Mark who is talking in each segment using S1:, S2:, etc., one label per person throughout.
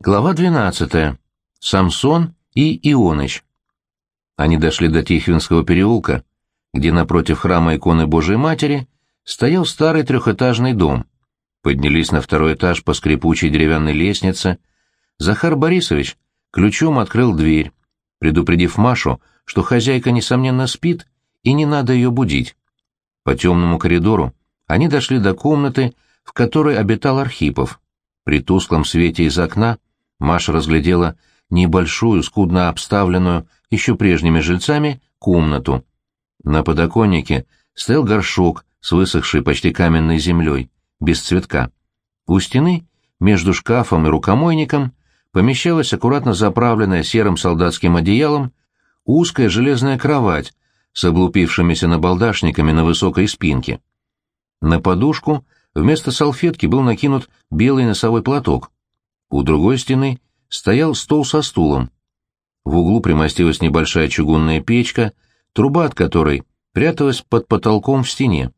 S1: Глава 12. Самсон и Ионыч. Они дошли до Тихвинского переулка, где напротив храма иконы Божией Матери стоял старый трехэтажный дом. Поднялись на второй этаж по скрипучей деревянной лестнице. Захар Борисович ключом открыл дверь, предупредив Машу, что хозяйка, несомненно, спит, и не надо ее будить. По темному коридору они дошли до комнаты, в которой обитал Архипов. При тусклом свете из окна Маша разглядела небольшую, скудно обставленную, еще прежними жильцами, комнату. На подоконнике стоял горшок с высохшей почти каменной землей, без цветка. У стены, между шкафом и рукомойником, помещалась аккуратно заправленная серым солдатским одеялом узкая железная кровать с облупившимися набалдашниками на высокой спинке. На подушку вместо салфетки был накинут белый носовой платок. У другой стены стоял стол со стулом. В углу примостилась небольшая чугунная печка, труба от которой пряталась под потолком в стене.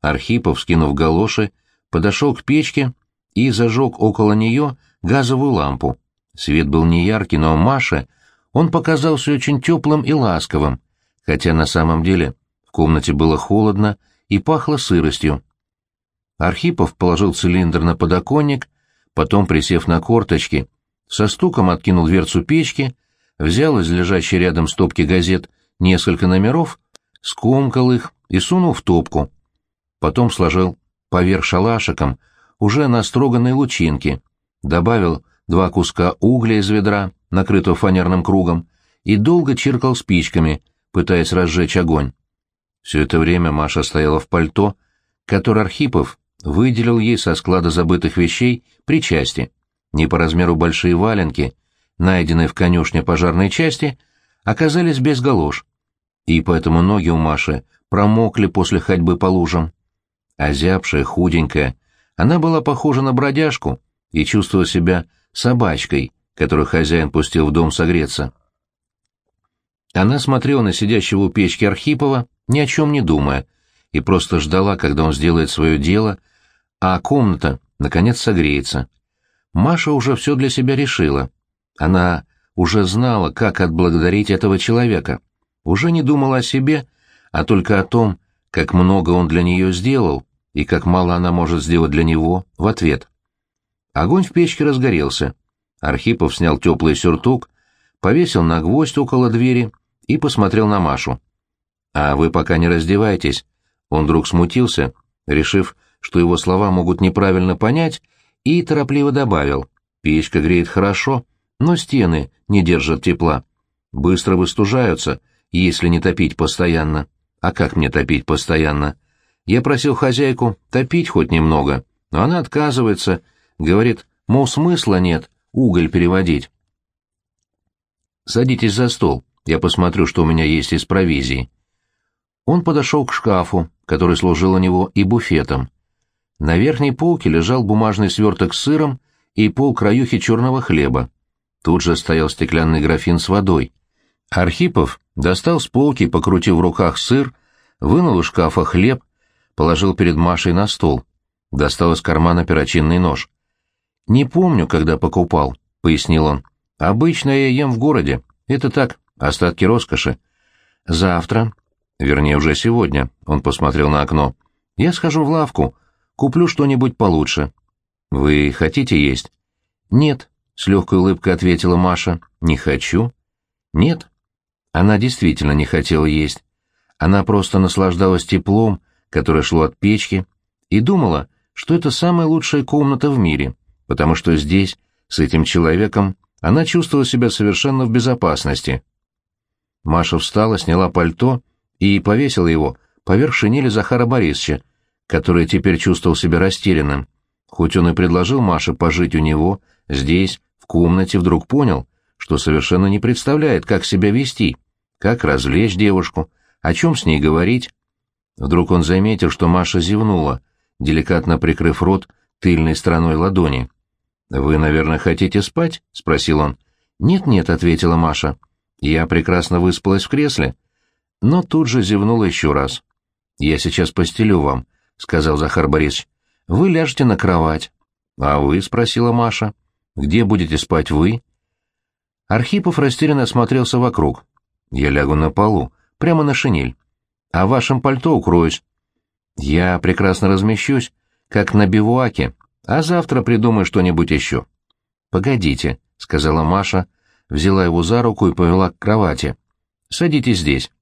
S1: Архипов, скинув галоши, подошел к печке и зажег около нее газовую лампу. Свет был неяркий, но Маше он показался очень теплым и ласковым, хотя на самом деле в комнате было холодно и пахло сыростью. Архипов положил цилиндр на подоконник потом, присев на корточки, со стуком откинул дверцу печки, взял из лежащей рядом стопки газет несколько номеров, скомкал их и сунул в топку. Потом сложил поверх шалашиком уже настроганной лучинки, добавил два куска угля из ведра, накрытого фанерным кругом, и долго чиркал спичками, пытаясь разжечь огонь. Все это время Маша стояла в пальто, которое Архипов выделил ей со склада забытых вещей причастие. Не по размеру большие валенки, найденные в конюшне пожарной части, оказались без галош, и поэтому ноги у Маши промокли после ходьбы по лужам. Озябшая, худенькая, она была похожа на бродяжку и чувствовала себя собачкой, которую хозяин пустил в дом согреться. Она смотрела на сидящего у печки Архипова, ни о чем не думая, и просто ждала, когда он сделает свое дело — а комната, наконец, согреется. Маша уже все для себя решила. Она уже знала, как отблагодарить этого человека. Уже не думала о себе, а только о том, как много он для нее сделал и как мало она может сделать для него в ответ. Огонь в печке разгорелся. Архипов снял теплый сюртук, повесил на гвоздь около двери и посмотрел на Машу. «А вы пока не раздевайтесь». Он вдруг смутился, решив, что его слова могут неправильно понять, и торопливо добавил. «Печка греет хорошо, но стены не держат тепла. Быстро выстужаются, если не топить постоянно. А как мне топить постоянно? Я просил хозяйку топить хоть немного, но она отказывается, говорит, мол, смысла нет уголь переводить. Садитесь за стол, я посмотрю, что у меня есть из провизии. Он подошел к шкафу, который служил у него и буфетом. На верхней полке лежал бумажный сверток с сыром и пол краюхи черного хлеба. Тут же стоял стеклянный графин с водой. Архипов достал с полки, покрутив в руках сыр, вынул из шкафа хлеб, положил перед Машей на стол. Достал из кармана перочинный нож. «Не помню, когда покупал», — пояснил он. «Обычно я ем в городе. Это так, остатки роскоши. Завтра, вернее, уже сегодня», — он посмотрел на окно, — «я схожу в лавку, Куплю что-нибудь получше. Вы хотите есть? Нет, с легкой улыбкой ответила Маша. Не хочу. Нет. Она действительно не хотела есть. Она просто наслаждалась теплом, которое шло от печки, и думала, что это самая лучшая комната в мире, потому что здесь, с этим человеком, она чувствовала себя совершенно в безопасности. Маша встала, сняла пальто и повесила его поверх шинели Захара Борисовича, который теперь чувствовал себя растерянным. Хоть он и предложил Маше пожить у него, здесь, в комнате, вдруг понял, что совершенно не представляет, как себя вести, как развлечь девушку, о чем с ней говорить. Вдруг он заметил, что Маша зевнула, деликатно прикрыв рот тыльной стороной ладони. «Вы, наверное, хотите спать?» — спросил он. «Нет-нет», — ответила Маша. «Я прекрасно выспалась в кресле». Но тут же зевнула еще раз. «Я сейчас постелю вам», — сказал Захар Борисович. — Вы ляжете на кровать. — А вы? — спросила Маша. Где будете спать вы?» Архипов растерянно осмотрелся вокруг. «Я лягу на полу, прямо на шинель. А в вашем пальто укроюсь. Я прекрасно размещусь, как на бивуаке, а завтра придумаю что-нибудь еще». «Погодите», — сказала Маша, взяла его за руку и повела к кровати. «Садитесь здесь».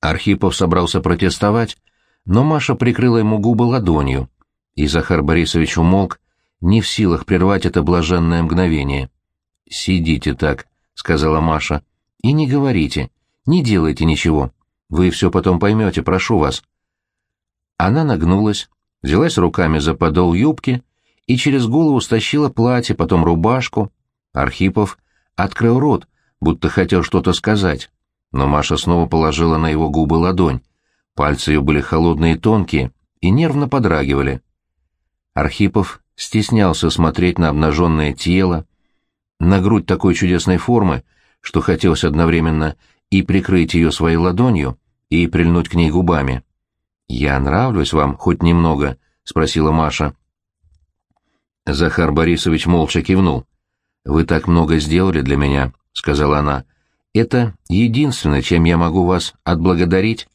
S1: Архипов собрался протестовать, но Маша прикрыла ему губы ладонью, и Захар Борисович умолк, не в силах прервать это блаженное мгновение. «Сидите так», — сказала Маша, — «и не говорите, не делайте ничего. Вы все потом поймете, прошу вас». Она нагнулась, взялась руками за подол юбки и через голову стащила платье, потом рубашку. Архипов открыл рот, будто хотел что-то сказать, но Маша снова положила на его губы ладонь. Пальцы ее были холодные и тонкие, и нервно подрагивали. Архипов стеснялся смотреть на обнаженное тело, на грудь такой чудесной формы, что хотелось одновременно и прикрыть ее своей ладонью, и прильнуть к ней губами. «Я нравлюсь вам хоть немного?» — спросила Маша. Захар Борисович молча кивнул. «Вы так много сделали для меня», — сказала она. «Это единственное, чем я могу вас отблагодарить».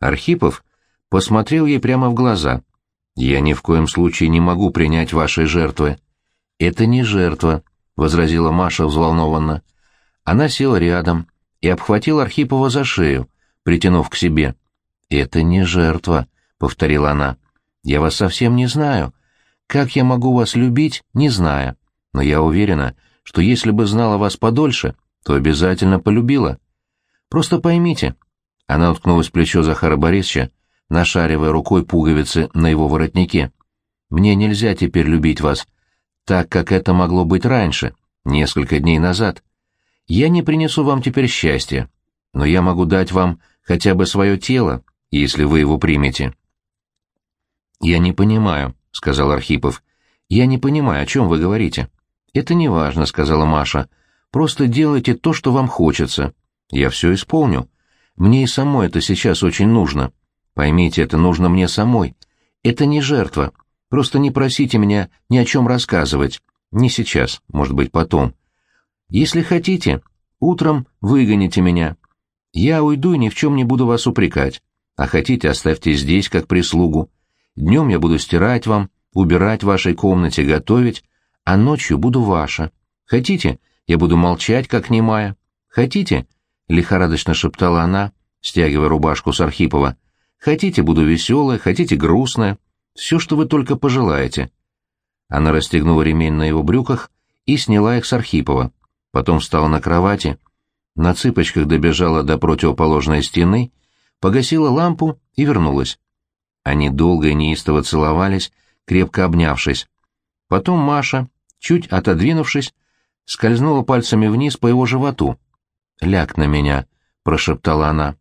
S1: Архипов посмотрел ей прямо в глаза. «Я ни в коем случае не могу принять вашей жертвы». «Это не жертва», — возразила Маша взволнованно. Она села рядом и обхватила Архипова за шею, притянув к себе. «Это не жертва», — повторила она. «Я вас совсем не знаю. Как я могу вас любить, не зная? Но я уверена, что если бы знала вас подольше, то обязательно полюбила. Просто поймите». Она уткнулась в плечо Захара Борисовича, нашаривая рукой пуговицы на его воротнике. «Мне нельзя теперь любить вас, так как это могло быть раньше, несколько дней назад. Я не принесу вам теперь счастья, но я могу дать вам хотя бы свое тело, если вы его примете». «Я не понимаю», — сказал Архипов. «Я не понимаю, о чем вы говорите». «Это не важно», — сказала Маша. «Просто делайте то, что вам хочется. Я все исполню. Мне и самой это сейчас очень нужно. Поймите, это нужно мне самой. Это не жертва. Просто не просите меня ни о чем рассказывать. Не сейчас, может быть, потом. Если хотите, утром выгоните меня. Я уйду и ни в чем не буду вас упрекать. А хотите, оставьте здесь, как прислугу. Днем я буду стирать вам, убирать в вашей комнате, готовить, а ночью буду ваша. Хотите, я буду молчать, как немая. Хотите, — лихорадочно шептала она, стягивая рубашку с Архипова, — хотите, буду веселая, хотите, грустная, все, что вы только пожелаете. Она расстегнула ремень на его брюках и сняла их с Архипова. Потом встала на кровати, на цыпочках добежала до противоположной стены, погасила лампу и вернулась. Они долго и неистово целовались, крепко обнявшись. Потом Маша, чуть отодвинувшись, скользнула пальцами вниз по его животу. «Ляг на меня», — прошептала она.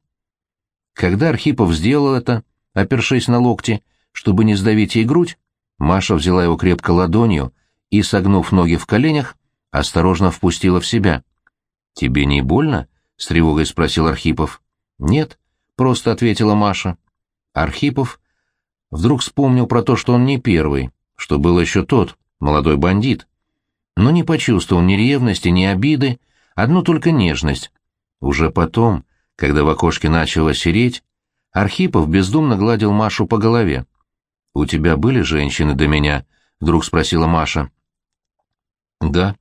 S1: Когда Архипов сделал это, опершись на локти, чтобы не сдавить ей грудь, Маша взяла его крепко ладонью и, согнув ноги в коленях, осторожно впустила в себя. «Тебе не больно?» — с тревогой спросил Архипов. «Нет», — просто ответила Маша. Архипов вдруг вспомнил про то, что он не первый, что был еще тот, молодой бандит. Но не почувствовал ни ревности, ни обиды, одну только нежность. Уже потом, когда в окошке начало сереть, Архипов бездумно гладил Машу по голове. «У тебя были женщины до меня?» — вдруг спросила Маша. «Да».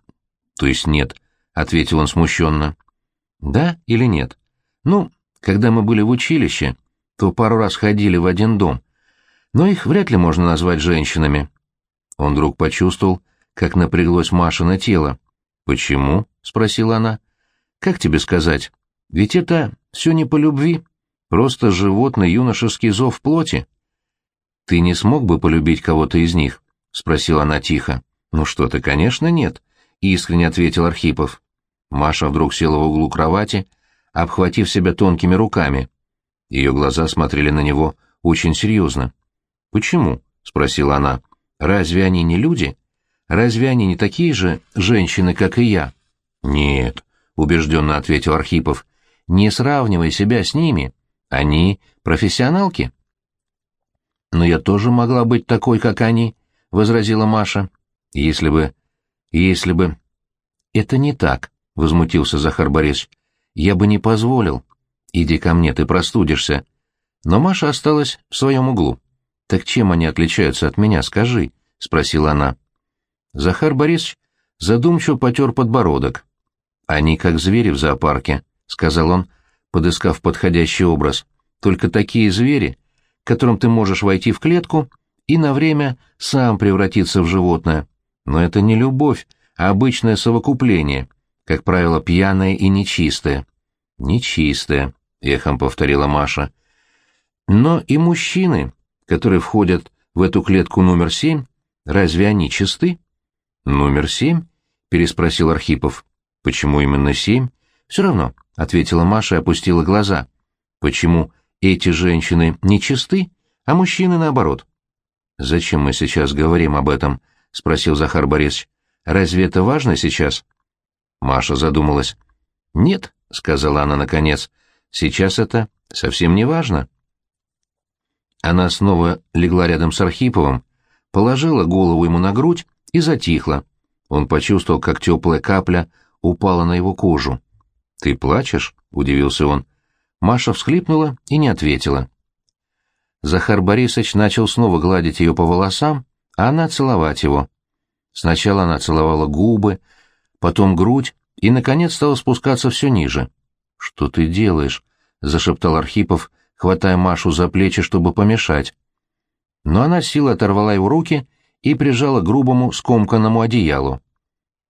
S1: «То есть нет», — ответил он смущенно. «Да или нет? Ну, когда мы были в училище, то пару раз ходили в один дом, но их вряд ли можно назвать женщинами. Он вдруг почувствовал, как напряглось Машино тело. «Почему?» — спросила она. «Как тебе сказать? Ведь это все не по любви, просто животный юношеский зов плоти». «Ты не смог бы полюбить кого-то из них?» — спросила она тихо. «Ну что ты, конечно, нет», — искренне ответил Архипов. Маша вдруг села в углу кровати, обхватив себя тонкими руками. Ее глаза смотрели на него очень серьезно. «Почему?» — спросила она. «Разве они не люди? Разве они не такие же женщины, как и я?» «Нет», — убежденно ответил Архипов. «Не сравнивай себя с ними. Они профессионалки». «Но я тоже могла быть такой, как они», — возразила Маша. «Если бы Если бы... Это не так, — возмутился Захар Борисович. Я бы не позволил. Иди ко мне, ты простудишься. Но Маша осталась в своем углу. Так чем они отличаются от меня, скажи, — спросила она. Захар Борисович задумчиво потер подбородок. Они как звери в зоопарке, — сказал он, подыскав подходящий образ. Только такие звери, которым ты можешь войти в клетку и на время сам превратиться в животное. Но это не любовь, а обычное совокупление, как правило, пьяное и нечистое. «Нечистое», — эхом повторила Маша. «Но и мужчины, которые входят в эту клетку номер семь, разве они чисты?» «Номер семь?» — переспросил Архипов. «Почему именно семь?» «Все равно», — ответила Маша и опустила глаза. «Почему эти женщины не чисты, а мужчины наоборот?» «Зачем мы сейчас говорим об этом?» — спросил Захар Борисович. «Разве это важно сейчас?» Маша задумалась. «Нет», — сказала она наконец, — «сейчас это совсем не важно». Она снова легла рядом с Архиповым, положила голову ему на грудь и затихла. Он почувствовал, как теплая капля упала на его кожу. «Ты плачешь?» — удивился он. Маша всхлипнула и не ответила. Захар Борисович начал снова гладить ее по волосам, а она целовать его. Сначала она целовала губы, потом грудь и, наконец, стала спускаться все ниже. «Что ты делаешь?» — зашептал Архипов, хватая Машу за плечи, чтобы помешать. Но она силой оторвала его руки и прижала к грубому скомканному одеялу.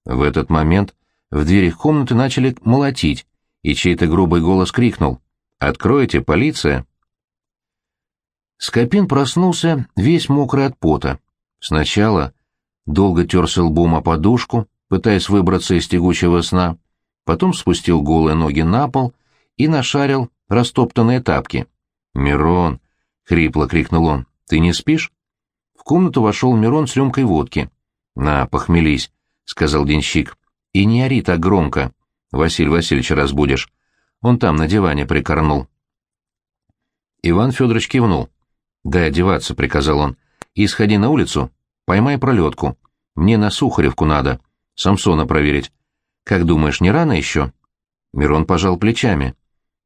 S1: В этот момент в двери комнаты начали молотить, и чей-то грубый голос крикнул «Откройте, полиция!» Скопин проснулся весь мокрый от пота. Сначала долго терся лбом о подушку, пытаясь выбраться из тягучего сна, потом спустил голые ноги на пол и нашарил растоптанные тапки. «Мирон!» — хрипло крикнул он. «Ты не спишь?» Комнату вошел Мирон с рюмкой водки. «На, похмелись», — сказал денщик. «И не ори так громко. Василий Васильевича разбудишь. Он там на диване прикорнул». Иван Федорович кивнул. «Дай одеваться», — приказал он. «И сходи на улицу, поймай пролетку. Мне на Сухаревку надо. Самсона проверить. Как думаешь, не рано еще?» Мирон пожал плечами.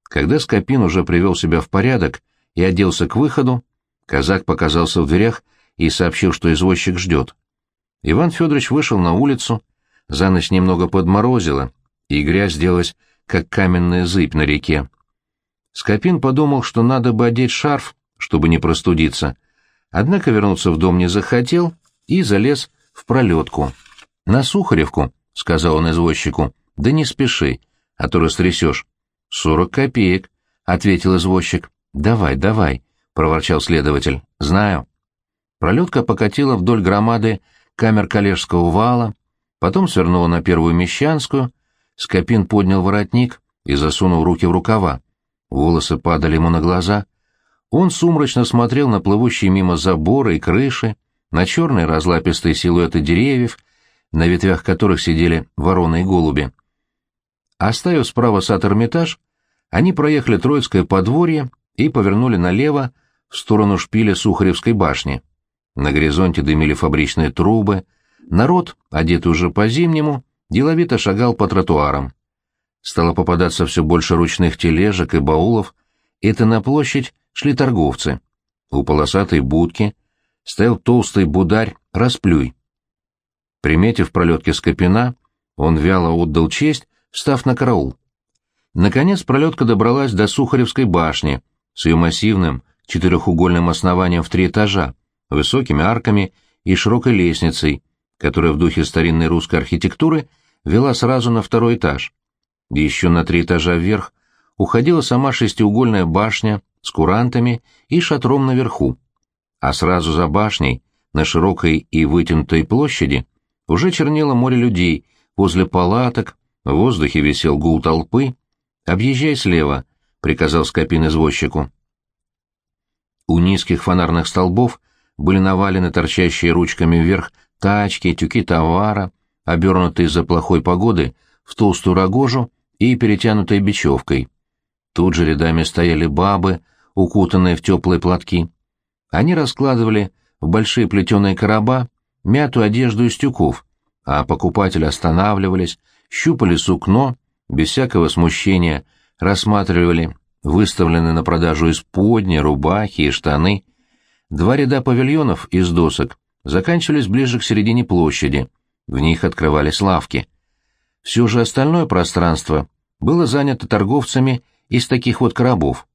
S1: Когда Скопин уже привел себя в порядок и оделся к выходу, казак показался в дверях и сообщил, что извозчик ждет. Иван Федорович вышел на улицу, за ночь немного подморозило, и грязь сделалась, как каменная зыбь на реке. Скопин подумал, что надо бы одеть шарф, чтобы не простудиться. Однако вернуться в дом не захотел и залез в пролетку. «На Сухаревку», — сказал он извозчику, — «да не спеши, а то растрясешь». «Сорок копеек», — ответил извозчик. «Давай, давай», — проворчал следователь. «Знаю». Пролетка покатила вдоль громады камер коллежского вала, потом свернула на первую Мещанскую, Скопин поднял воротник и засунул руки в рукава. Волосы падали ему на глаза, он сумрачно смотрел на плывущие мимо заборы и крыши, на черные разлапистые силуэты деревьев, на ветвях которых сидели вороны и голуби. Оставив справа сад Эрмитаж, они проехали Троицкое подворье и повернули налево в сторону шпиля Сухаревской башни. На горизонте дымили фабричные трубы, народ, одетый уже по-зимнему, деловито шагал по тротуарам. Стало попадаться все больше ручных тележек и баулов, это на площадь шли торговцы. У полосатой будки стоял толстый бударь расплюй. Приметив пролетки Скопина, он вяло отдал честь, встав на караул. Наконец пролетка добралась до Сухаревской башни с ее массивным четырехугольным основанием в три этажа, высокими арками и широкой лестницей, которая в духе старинной русской архитектуры вела сразу на второй этаж. Еще на три этажа вверх уходила сама шестиугольная башня с курантами и шатром наверху. А сразу за башней, на широкой и вытянутой площади, уже чернело море людей, возле палаток, в воздухе висел гул толпы. «Объезжай слева», — приказал Скопин извозчику. У низких фонарных столбов были навалены торчащие ручками вверх тачки, тюки товара, обернутые из-за плохой погоды в толстую рогожу и перетянутые бечевкой. Тут же рядами стояли бабы, укутанные в теплые платки. Они раскладывали в большие плетеные короба мятую одежду из тюков, а покупатели останавливались, щупали сукно, без всякого смущения рассматривали выставленные на продажу исподни, рубахи и штаны. Два ряда павильонов из досок заканчивались ближе к середине площади, в них открывались лавки. Все же остальное пространство было занято торговцами из таких вот коробов,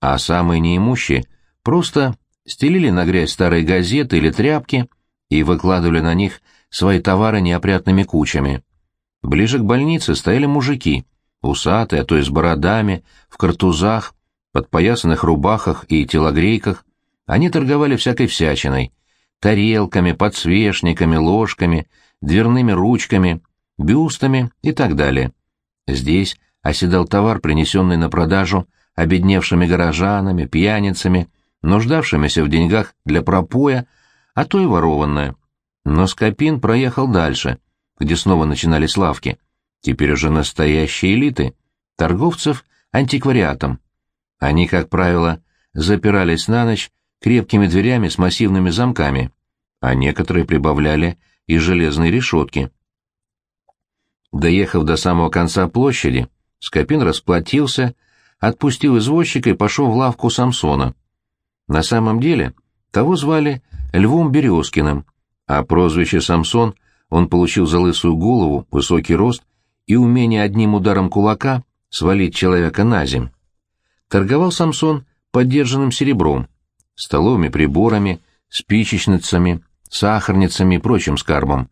S1: а самые неимущие просто стелили на грязь старые газеты или тряпки и выкладывали на них свои товары неопрятными кучами. Ближе к больнице стояли мужики, усатые, а то с бородами, в картузах, подпоясанных рубахах и телогрейках. Они торговали всякой всячиной — тарелками, подсвечниками, ложками, дверными ручками, бюстами и так далее. Здесь оседал товар, принесенный на продажу обедневшими горожанами, пьяницами, нуждавшимися в деньгах для пропоя, а то и ворованное. Но Скопин проехал дальше, где снова начинались лавки. Теперь уже настоящие элиты, торговцев антиквариатом. Они, как правило, запирались на ночь крепкими дверями с массивными замками, а некоторые прибавляли и железные решетки. Доехав до самого конца площади, Скопин расплатился, отпустил извозчика и пошел в лавку Самсона. На самом деле того звали Львом Березкиным, а прозвище Самсон он получил за лысую голову, высокий рост и умение одним ударом кулака свалить человека на земь. Торговал Самсон поддержанным серебром, столовыми приборами, спичечницами, сахарницами и прочим скарбом.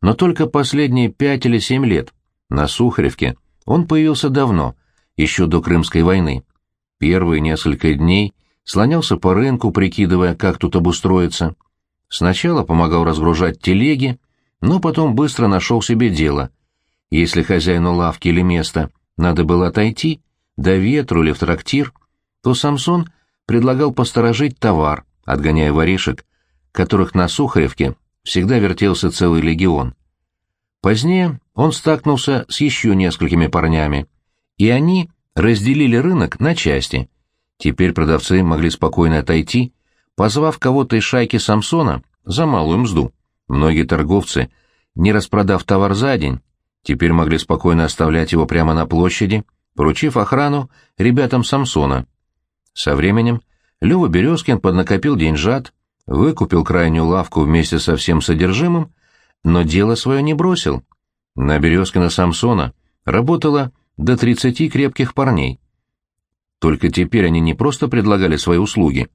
S1: Но только последние пять или семь лет на Сухаревке он появился давно, еще до Крымской войны. Первые несколько дней слонялся по рынку, прикидывая, как тут обустроиться. Сначала помогал разгружать телеги, но потом быстро нашел себе дело. Если хозяину лавки или места надо было отойти, до ветру или в трактир, то Самсон предлагал посторожить товар, отгоняя воришек, которых на Сухаревке всегда вертелся целый легион. Позднее он стакнулся с еще несколькими парнями, и они разделили рынок на части. Теперь продавцы могли спокойно отойти, позвав кого-то из шайки Самсона за малую мзду. Многие торговцы, не распродав товар за день, теперь могли спокойно оставлять его прямо на площади, поручив охрану ребятам Самсона. Со временем Лёва Березкин поднакопил деньжат, выкупил крайнюю лавку вместе со всем содержимым, но дело свое не бросил. На Березкина Самсона работало до 30 крепких парней. Только теперь они не просто предлагали свои услуги.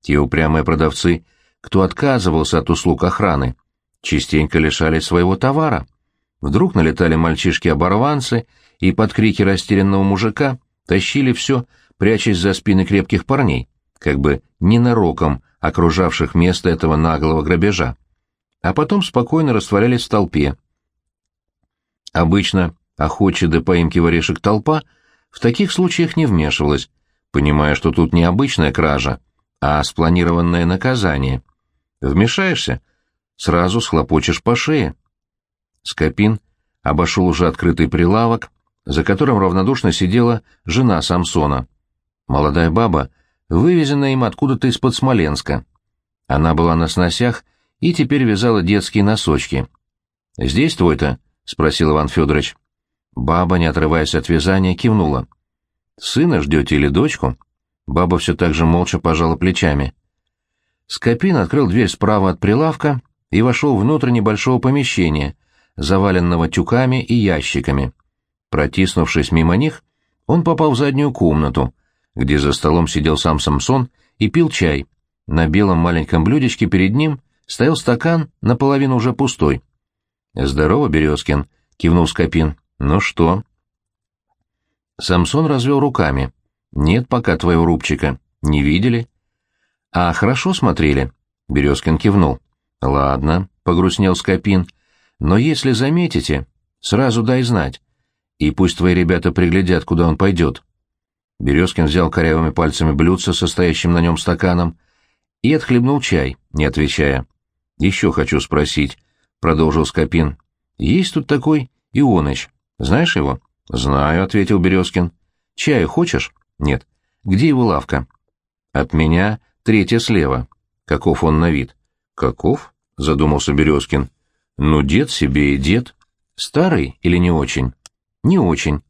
S1: Те упрямые продавцы, кто отказывался от услуг охраны, частенько лишались своего товара. Вдруг налетали мальчишки-оборванцы и под крики растерянного мужика тащили все, прячась за спины крепких парней, как бы ненароком окружавших место этого наглого грабежа. А потом спокойно растворялись в толпе. Обычно охочая до поимки воришек толпа в таких случаях не вмешивалась, понимая, что тут не обычная кража, а спланированное наказание. Вмешаешься — сразу схлопочешь по шее. Скопин обошел уже открытый прилавок, за которым равнодушно сидела жена Самсона. Молодая баба, вывезенная им откуда-то из-под Смоленска. Она была на сносях и теперь вязала детские носочки. «Здесь твой-то?» — спросил Иван Федорович. Баба, не отрываясь от вязания, кивнула. «Сына ждете или дочку?» Баба все так же молча пожала плечами. Скопин открыл дверь справа от прилавка и вошел внутрь небольшого помещения, заваленного тюками и ящиками. Протиснувшись мимо них, он попал в заднюю комнату, где за столом сидел сам Самсон и пил чай. На белом маленьком блюдечке перед ним стоял стакан, наполовину уже пустой. «Здорово, Березкин», — кивнул Скопин. «Ну что?» Самсон развел руками. «Нет пока твоего рубчика. Не видели?» «А хорошо смотрели?» Березкин кивнул. «Ладно», — погрустнел Скопин, — «но если заметите, сразу дай знать, и пусть твои ребята приглядят, куда он пойдет». Березкин взял корявыми пальцами блюдце, состоящим на нем стаканом, и отхлебнул чай, не отвечая. «Еще хочу спросить», — продолжил Скопин. «Есть тут такой Ионыч. Знаешь его?» «Знаю», — ответил Березкин. «Чаю хочешь?» «Нет». «Где его лавка?» «От меня третья слева. Каков он на вид?» «Каков?» — задумался Березкин. Ну, дед себе и дед. Старый или не очень? Не очень.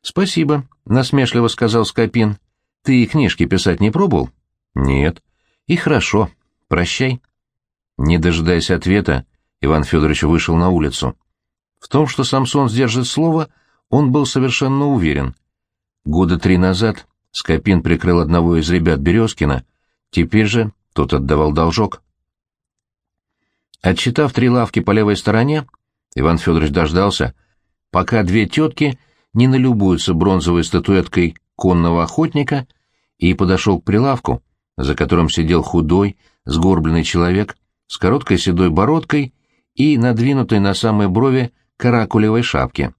S1: Спасибо, насмешливо сказал Скопин. Ты книжки писать не пробовал? Нет. И хорошо. Прощай. Не дожидаясь ответа, Иван Федорович вышел на улицу. В том, что Самсон сдержит слово, он был совершенно уверен. Года три назад Скопин прикрыл одного из ребят Березкина, теперь же тот отдавал должок. Отчитав три лавки по левой стороне, Иван Федорович дождался, пока две тетки не налюбуются бронзовой статуэткой конного охотника, и подошел к прилавку, за которым сидел худой, сгорбленный человек с короткой седой бородкой и надвинутой на самые брови каракулевой шапке.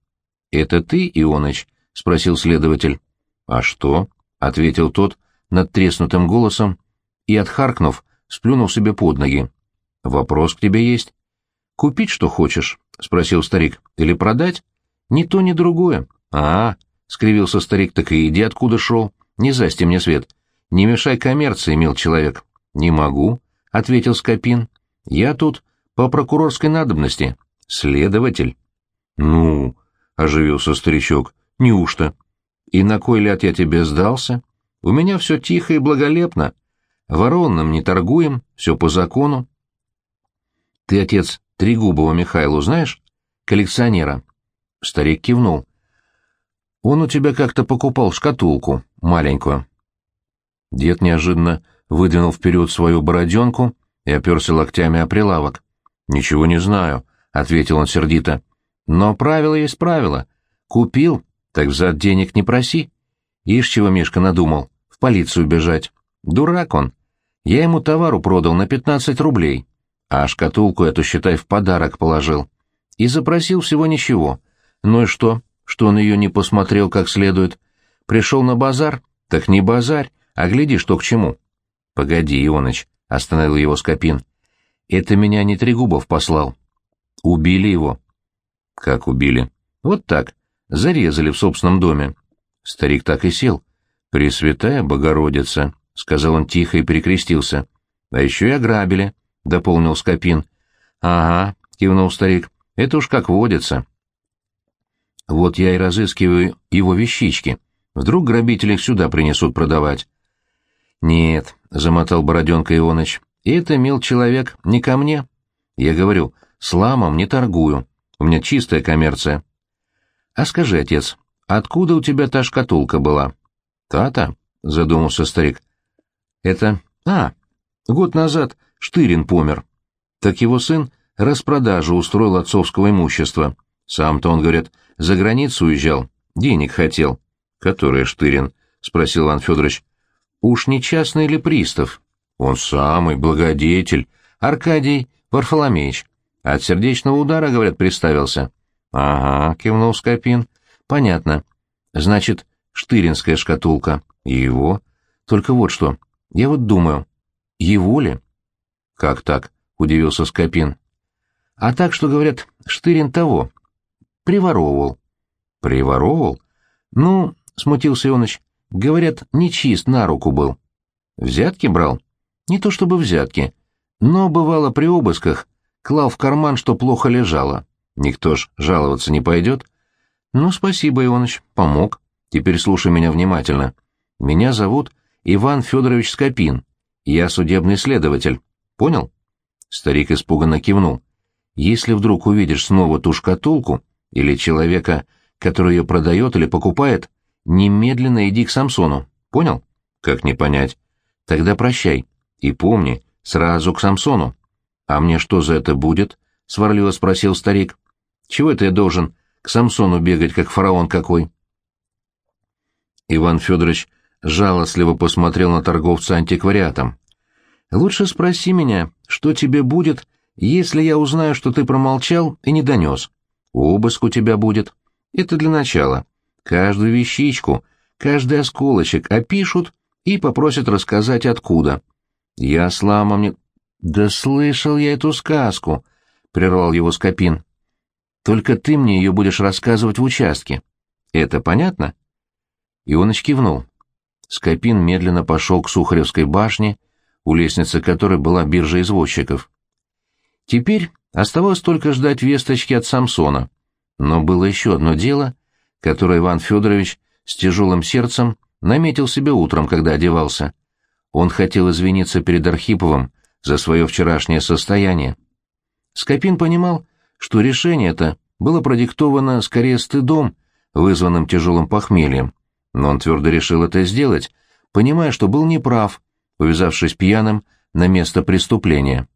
S1: «Это ты, Ионыч?» — спросил следователь. «А что?» — ответил тот над треснутым голосом и, отхаркнув, сплюнул себе под ноги. «Вопрос к тебе есть». «Купить что хочешь?» — спросил старик. «Или продать?» «Ни то, ни другое». «А, — скривился старик, — так и иди, откуда шел. Не засти мне свет. Не мешай коммерции, мил человек». «Не могу», — ответил Скопин. «Я тут по прокурорской надобности. Следователь». «Ну», — оживился старичок, — «неужто?» «И на кой ляд я тебе сдался? У меня все тихо и благолепно. Воронным не торгуем, все по закону. Ты, отец, Трегубова Михайлу знаешь? Коллекционера. Старик кивнул. Он у тебя как-то покупал шкатулку, маленькую. Дед неожиданно выдвинул вперед свою бороденку и оперся локтями о прилавок. «Ничего не знаю», — ответил он сердито. «Но правило есть правило. Купил, так взад денег не проси. Ишь, чего Мишка надумал, в полицию бежать. Дурак он. Я ему товару продал на пятнадцать рублей а шкатулку эту, считай, в подарок положил. И запросил всего ничего. Ну и что, что он ее не посмотрел как следует? Пришел на базар? Так не базарь, а гляди, что к чему. Погоди, Ионыч, — остановил его Скопин. Это меня не Трегубов послал. Убили его. Как убили? Вот так. Зарезали в собственном доме. Старик так и сел. «Пресвятая Богородица», — сказал он тихо и перекрестился. «А еще и ограбили» дополнил Скопин. Ага, кивнул старик. Это уж как водится. Вот я и разыскиваю его вещички. Вдруг грабители их сюда принесут продавать. Нет, замотал Бороденка Ионыч. Это, мил человек, не ко мне. Я говорю, с ламом не торгую. У меня чистая коммерция. А скажи, отец, откуда у тебя та шкатулка была? Та-та, задумался старик. Это... А, год назад Штырин помер. Так его сын распродажу устроил отцовского имущества. Сам-то он, говорят, за границу уезжал, денег хотел. Который Штырин? — спросил Иван Федорович. Уж не частный или пристав? Он самый, благодетель. Аркадий Варфоломеич. От сердечного удара, говорят, приставился. Ага, кивнул Скопин. Понятно. Значит, штыринская шкатулка. Его? Только вот что. Я вот думаю, его ли? «Как так?» — удивился Скопин. «А так, что, говорят, Штырин того. Приворовывал». «Приворовывал?» «Ну, — смутился Ионыч, — говорят, нечист на руку был». «Взятки брал?» «Не то чтобы взятки, но, бывало, при обысках клал в карман, что плохо лежало. Никто ж жаловаться не пойдет». «Ну, спасибо, Ионыч, помог. Теперь слушай меня внимательно. Меня зовут Иван Федорович Скопин. Я судебный следователь. Понял?» Старик испуганно кивнул. «Если вдруг увидишь снова ту шкатулку или человека, который ее продает или покупает, немедленно иди к Самсону. Понял? Как не понять? Тогда прощай. И помни, сразу к Самсону. А мне что за это будет? Сварливо спросил старик. Чего это я должен к Самсону бегать, как фараон какой? Иван Федорович жалостливо посмотрел на торговца антиквариатом. Лучше спроси меня, что тебе будет, если я узнаю, что ты промолчал и не донес. Обыск у тебя будет. Это для начала. Каждую вещичку, каждый осколочек опишут и попросят рассказать откуда. Я с ламом. Да слышал я эту сказку, — прервал его Скопин. Только ты мне ее будешь рассказывать в участке. Это понятно? Ионыч кивнул. Скопин медленно пошел к Сухаревской башне, у лестницы которой была биржа извозчиков. Теперь Оставалось только ждать весточки от Самсона. Но было еще одно дело, которое Иван Федорович с тяжелым сердцем наметил себе утром, когда одевался. Он хотел извиниться перед Архиповым за свое вчерашнее состояние. Скопин понимал, что решение это было продиктовано скорее стыдом, вызванным тяжелым похмельем, но он твердо решил это сделать, понимая, что был неправ, увязавшись пьяным на место преступления.